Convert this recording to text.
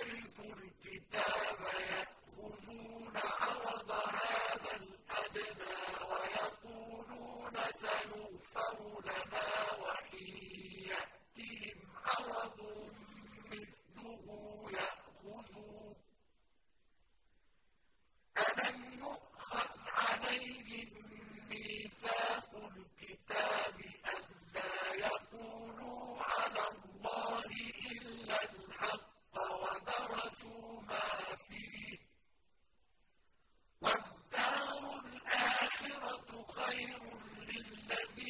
وَورِثُوا الْكِتَابَ يَأْخُذُونَ عَرَضَ هَٰذَا الْأَدْنَىٰ وَيَقُولُونَ سَيُغْفَرُ لَنَا خير للذين